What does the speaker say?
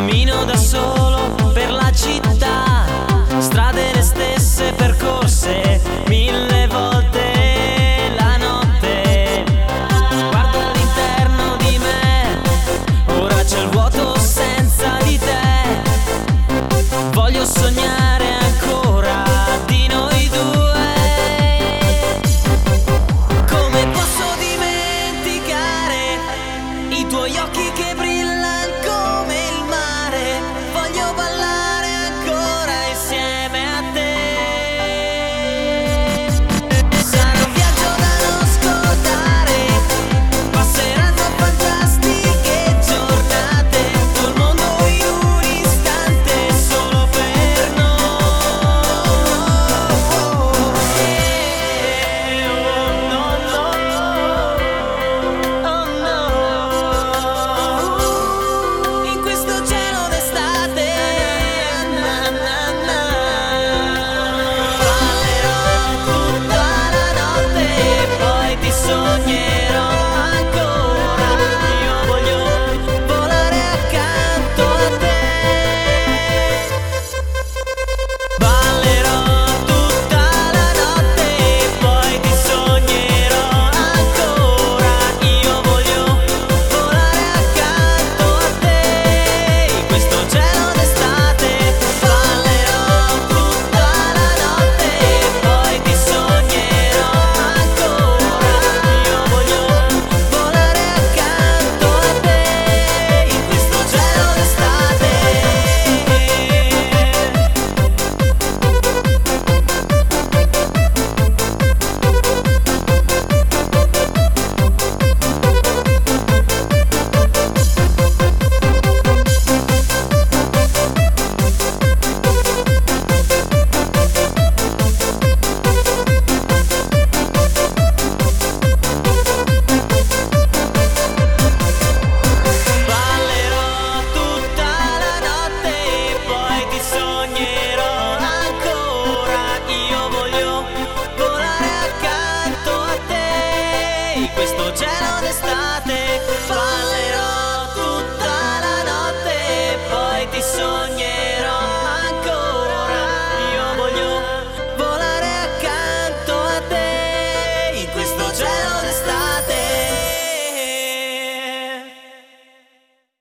Cammino da solo per la città.